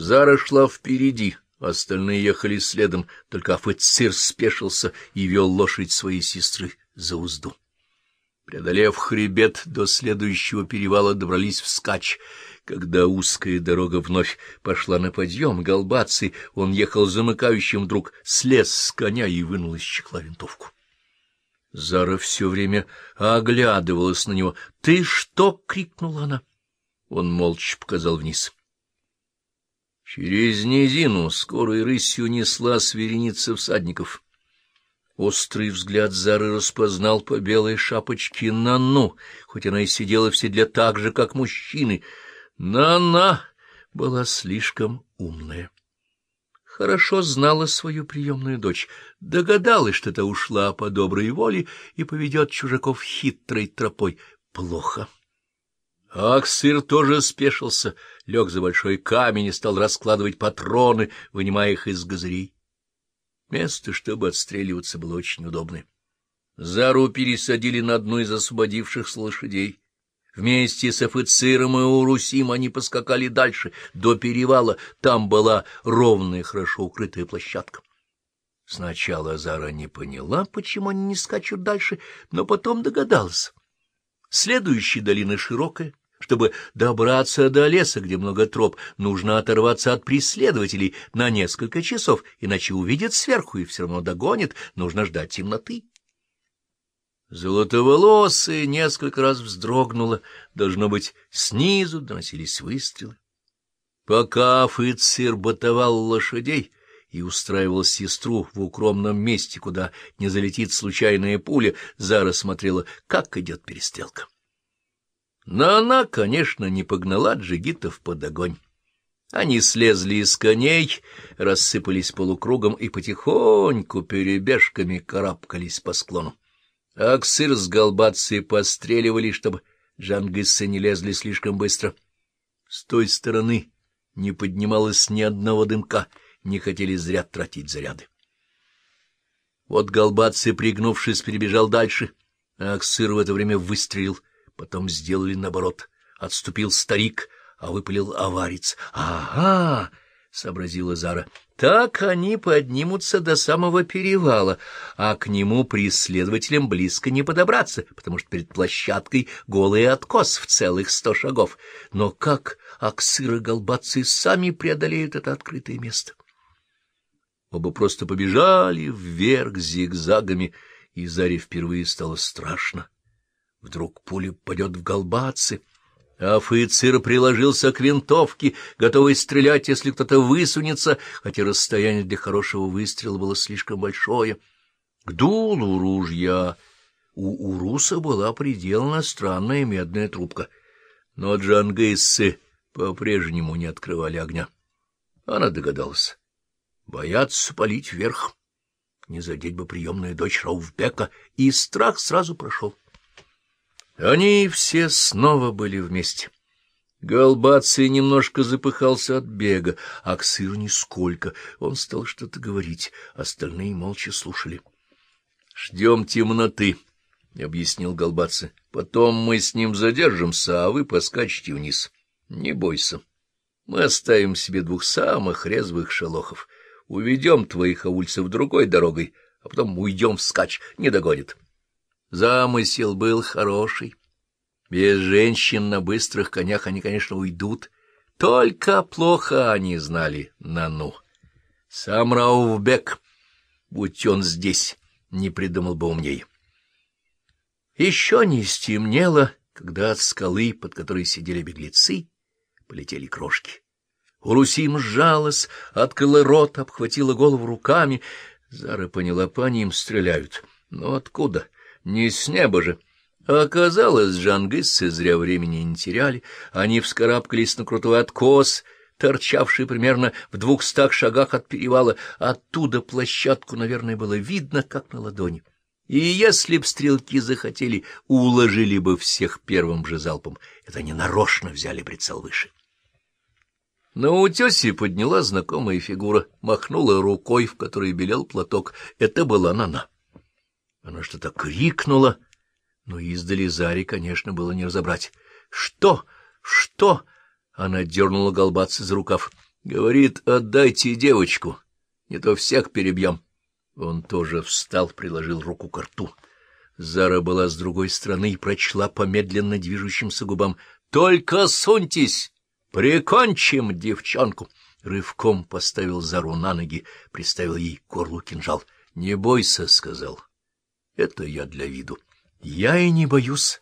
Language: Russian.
Зара шла впереди, остальные ехали следом, только офицер спешился и вел лошадь своей сестры за узду. Преодолев хребет, до следующего перевала добрались вскачь. Когда узкая дорога вновь пошла на подъем, Голбаций, он ехал замыкающим, вдруг слез с коня и вынул из чехла винтовку. Зара все время оглядывалась на него. — Ты что? — крикнула она. Он молча показал вниз. Через низину скорой рысью несла вереница всадников. Острый взгляд Зары распознал по белой шапочке Нану, хоть она и сидела в седле так же, как мужчины. Нана была слишком умная. Хорошо знала свою приемную дочь, догадалась, что та ушла по доброй воле и поведет чужаков хитрой тропой. Плохо. Аксир тоже спешился, лег за большой камень и стал раскладывать патроны, вынимая их из газырей. Место, чтобы отстреливаться, было очень удобное. Зару пересадили на одну из освободившихся лошадей. Вместе с офицером и Урусим они поскакали дальше, до перевала. Там была ровная, хорошо укрытая площадка. Сначала Зара не поняла, почему они не скачут дальше, но потом догадалась. Следующая долина широкая, чтобы добраться до леса, где много троп, нужно оторваться от преследователей на несколько часов, иначе увидят сверху и все равно догонит, нужно ждать темноты. Золотоволосая несколько раз вздрогнула, должно быть, снизу доносились выстрелы. Пока офицер ботовал лошадей и устраивал сестру в укромном месте, куда не залетит случайная пуля, Зара смотрела, как идет перестрелка. Но она, конечно, не погнала джигитов под огонь. Они слезли из коней, рассыпались полукругом и потихоньку перебежками карабкались по склону. Аксыр с Галбацией постреливали, чтобы джангиссы не лезли слишком быстро. С той стороны не поднималось ни одного дымка, не хотели зря тратить заряды. Вот Галбаций, пригнувшись, перебежал дальше, а Аксыр в это время выстрелил — Потом сделали наоборот. Отступил старик, а выпалил аварец. — Ага! — сообразила Зара. — Так они поднимутся до самого перевала, а к нему преследователям близко не подобраться, потому что перед площадкой голый откос в целых сто шагов. Но как аксыры голбацы сами преодолеют это открытое место? Оба просто побежали вверх зигзагами, и Заре впервые стало страшно. Вдруг пуля падет в голбацы. Офицер приложился к винтовке, готовый стрелять, если кто-то высунется, хотя расстояние для хорошего выстрела было слишком большое. К дулу ружья у Уруса была приделана странная медная трубка, но джангейсы по-прежнему не открывали огня. Она догадалась. Боятся палить вверх. Не задеть бы приемную дочь Рауфбека, и страх сразу прошел. Они все снова были вместе. Голбаций немножко запыхался от бега, а Ксыр нисколько. Он стал что-то говорить, остальные молча слушали. — Ждем темноты, — объяснил Голбаций. — Потом мы с ним задержимся, а вы поскачете вниз. Не бойся. Мы оставим себе двух самых резвых шелохов. Уведем твоих аульцев другой дорогой, а потом уйдем вскачь, не догонит. — Замысел был хороший. Без женщин на быстрых конях они, конечно, уйдут. Только плохо они знали Нану. Сам Раувбек, будь он здесь, не придумал бы умнее. Еще не стемнело, когда от скалы, под которой сидели беглецы, полетели крошки. Урусим сжалась, открыла рот, обхватила голову руками. Зара поняла, по ним стреляют. Но откуда? — не с неба же. Оказалось, джангиссы зря времени не теряли. Они вскарабкались на крутой откос, торчавший примерно в двухстах шагах от перевала. Оттуда площадку, наверное, было видно, как на ладони. И если б стрелки захотели, уложили бы всех первым же залпом. Это они нарочно взяли прицел выше. На утесе подняла знакомая фигура, махнула рукой, в которой белел платок. Это была Нана. Она что-то крикнула, но издали Зари, конечно, было не разобрать. — Что? Что? — она дернула голбаца за рукав. Говорит, отдайте девочку, не то всех перебьем. Он тоже встал, приложил руку к рту. Зара была с другой стороны и прочла по медленно движущимся губам. — Только суньтесь! Прикончим девчонку! Рывком поставил Зару на ноги, приставил ей горлу кинжал. — Не бойся, — сказал. — Это я для виду. — Я и не боюсь,